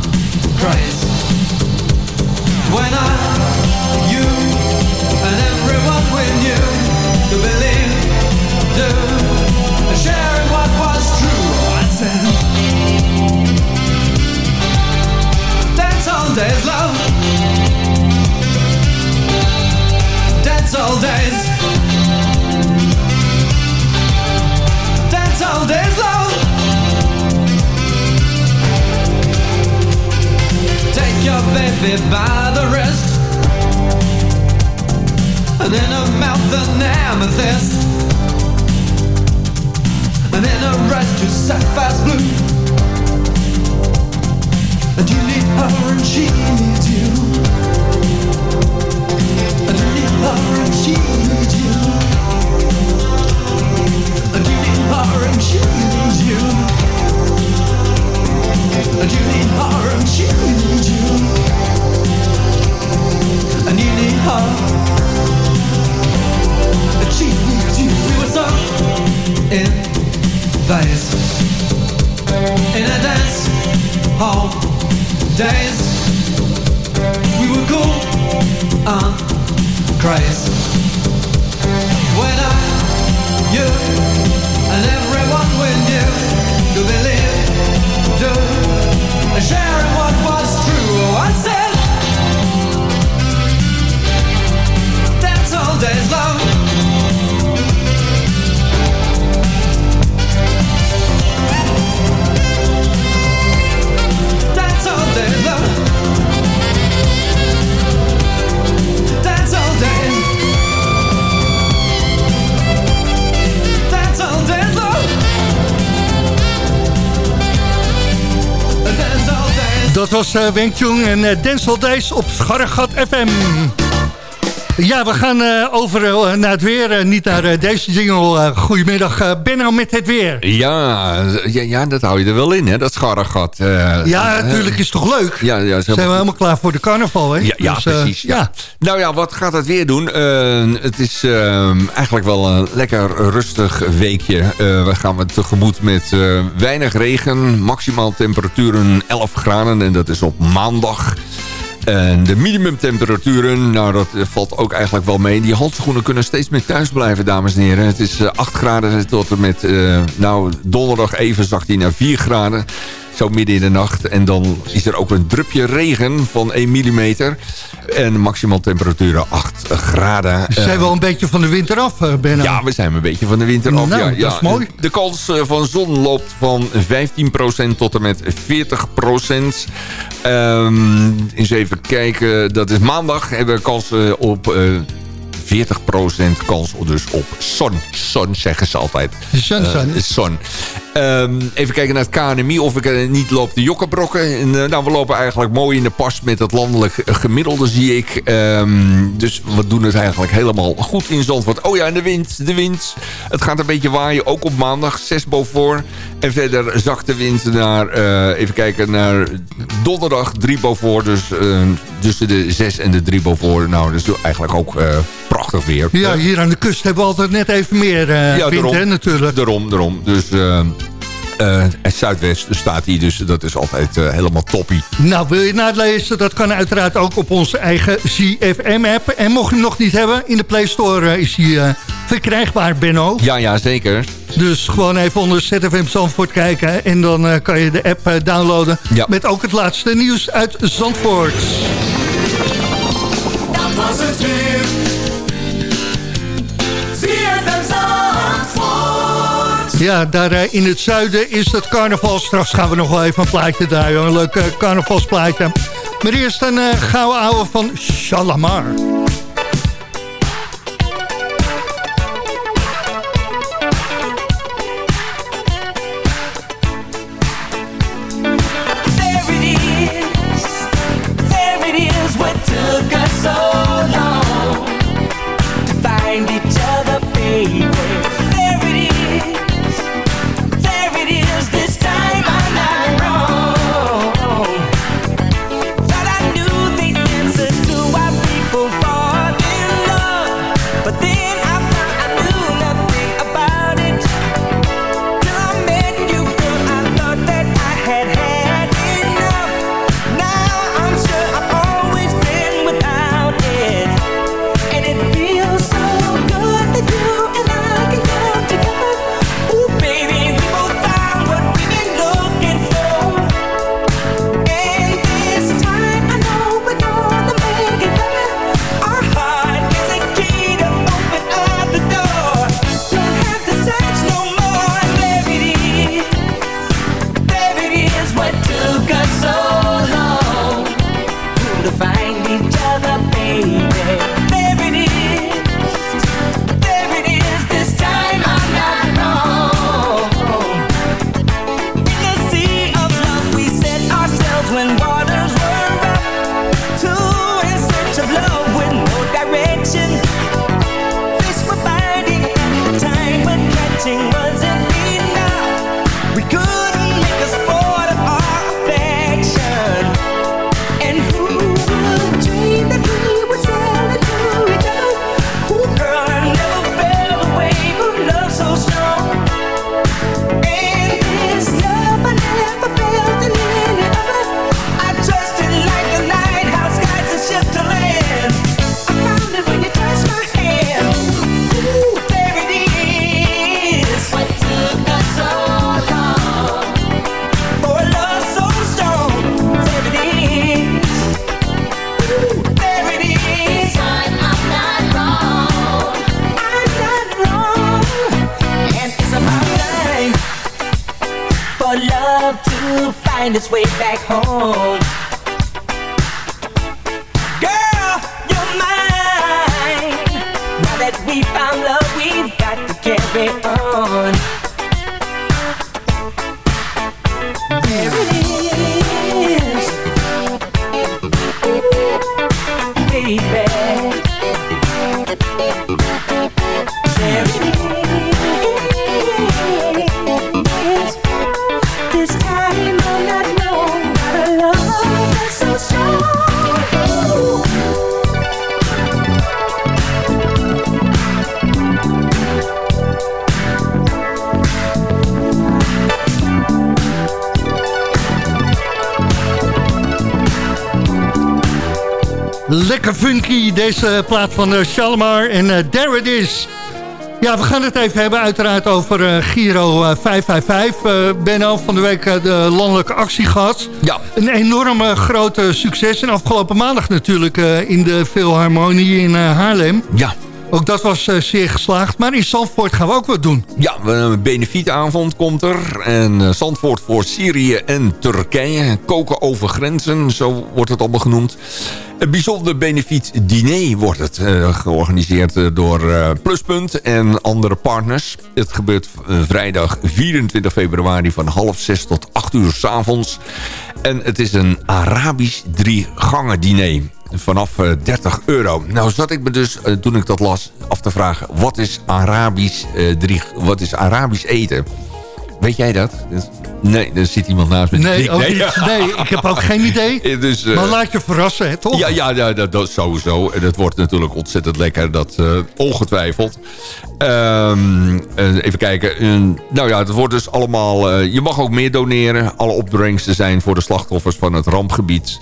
crazy when I, you, and everyone we knew to believe, do, and sharing what was true. I said, dance all days, love. Dance all days. Baby by the wrist. And in her mouth an amethyst. And in her eyes two sapphire's blue. And you need her and she needs you. And you need her and she needs you. And you need her and she needs you. And you need her and she needs you And need her. And she needs you We were so in phase In a dance hall days. We were cool and crazy. When I, you and everyone we knew To believe, do and sharing what Dat was eh Wenk Jong en eh Denzel Days op Scharregat FM. Ja, we gaan eh, over eh, naar het weer. eh, niet naar deze jingle. Goedemiddag, Benno met het weer. Ja, ja, ja, dat hou je er wel in, hè, dat scharregat. Ja, natuurlijk is het toch leuk? Ja, ja, Zijn we helemaal klaar voor de carnaval, hè? Ja, ja Dus, precies. Ja. Nou ja, wat gaat het weer doen? Het is eh, eigenlijk wel een lekker rustig weekje. We gaan we tegemoet met weinig regen. Maximaal temperaturen 11 graden. En dat is op maandag. En de minimumtemperaturen, nou dat eh, valt ook eigenlijk wel mee. Die handschoenen kunnen steeds meer thuis blijven, dames en heren. Het is eh, 8 graden tot en met, eh, nou donderdag even zakt hij naar 4 graden. Zo midden in de nacht. En dan is er ook een drupje regen van 1 mm. En maximaal temperaturen 8 graden. Ze zijn wel een beetje van de winter af, eh, Benno. Ja, we zijn een beetje van de winter af. Nou, ja, dat ja. is mooi. De kans eh, van zon loopt van 15% tot en met 40%. Ehm eens even kijken. Dat is maandag. Hebben we kans eh, op... eh 40% kans dus op zon. Zon zeggen ze altijd. Zon, zon. Eh, zon. Ehm, even kijken naar het KNMI of ik eh, niet loop de jokkenbrokken. En, eh, nou, we lopen eigenlijk mooi in de pas met het landelijk gemiddelde, zie ik. Ehm, dus we doen het eigenlijk helemaal goed in Zandvoort. Oh ja, en de wind, de wind. Het gaat een beetje waaien, ook op maandag, 6 boven. En verder zakt de wind naar, eh, even kijken, naar donderdag, 3 boven. Dus eh, tussen de 6 en de 3 boven. Nou, dat is eigenlijk ook eh, prachtig weer. Ja, hier aan de kust hebben we altijd net even meer eh Ja, wind, daarom. hè, natuurlijk. Daarom, daarom. Dus eh het zuidwest staat hier, dus dat is altijd eh, helemaal toppie. Nou, wil je nalezen? Dat kan uiteraard ook op onze eigen CFM-app. En mocht je hem nog niet hebben, in de Play Store eh, is hij eh, verkrijgbaar, Benno. Ja, ja, zeker. Dus gewoon even onder ZFM Zandvoort kijken. En dan eh, kan je de app eh, downloaden. Ja. Met ook het laatste nieuws uit Zandvoort. Dat was het weer. Ja, daar eh, in het zuiden is het carnaval. Straks gaan we nog wel even een plaatje draaien. Een leuk eh, carnavalsplaatje. Maar eerst een eh, gouden ouwe van Shalamar. Plaat van uh, Shalmar. En eh, there it is. Ja, we gaan het even hebben uiteraard over eh, Giro eh, 555. Eh Benno, van de week eh, de landelijke actie gehad. Ja. Een enorm eh, groot eh, succes. En afgelopen maandag natuurlijk eh, in de Philharmonie in eh, Haarlem. Ja. Ook dat was eh, zeer geslaagd. Maar in Zandvoort gaan we ook wat doen. Ja, een benefietavond komt er. En eh, Zandvoort voor Syrië en Turkije. Koken over grenzen, zo wordt het allemaal genoemd. Een bijzonder benefiet diner wordt het eh, georganiseerd door Pluspunt en andere partners. Het gebeurt vrijdag 24 februari van half zes tot acht uur s avonds. En het is een Arabisch drie gangen diner vanaf eh, 30 euro. Nou zat ik me dus, eh, toen ik dat las, af te vragen... wat is Arabisch, eh, drie, wat is Arabisch eten? Weet jij dat? Dus- Nee, er zit iemand naast me. Nee, ook niet. nee, ik heb ook geen idee. Dus, eh, Maar laat je verrassen, hè, toch? ja, ja, ja dat, dat sowieso. En het wordt natuurlijk ontzettend lekker, dat eh, ongetwijfeld. Ehm, eh, even kijken. Nou ja, het wordt dus allemaal... je mag ook meer doneren. Alle opbrengsten zijn voor de slachtoffers van het rampgebied.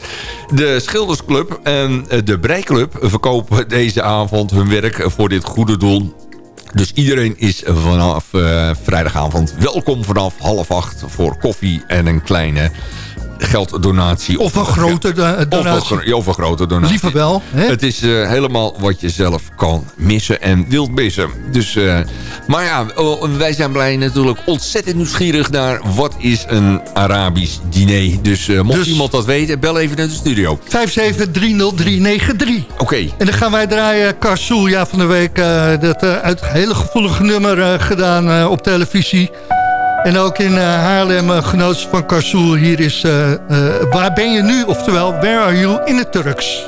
De Schildersclub en de Breiklub verkopen deze avond hun werk voor dit goede doel. Dus iedereen is vanaf eh, vrijdagavond welkom vanaf half acht voor koffie en een kleine gelddonatie. Of een grote do- Of een, donatie. of een grote donatie. Liever wel, hè? Het is eh, helemaal wat je zelf kan missen en wilt missen. Dus, eh, maar ja, oh, wij zijn blij natuurlijk ontzettend nieuwsgierig naar wat is een Arabisch diner. Dus eh, mocht Dus- iemand dat weten, bel even naar de studio. 5730393. Oké. En dan gaan wij draaien Karsoel, ja, van de week. dat uit hele gevoelige nummer gedaan op televisie. En ook in eh, Haarlem, uh, genootjes van Karsoel. Hier is eh, eh, Waar ben je nu? Oftewel, Where are you in het Turks?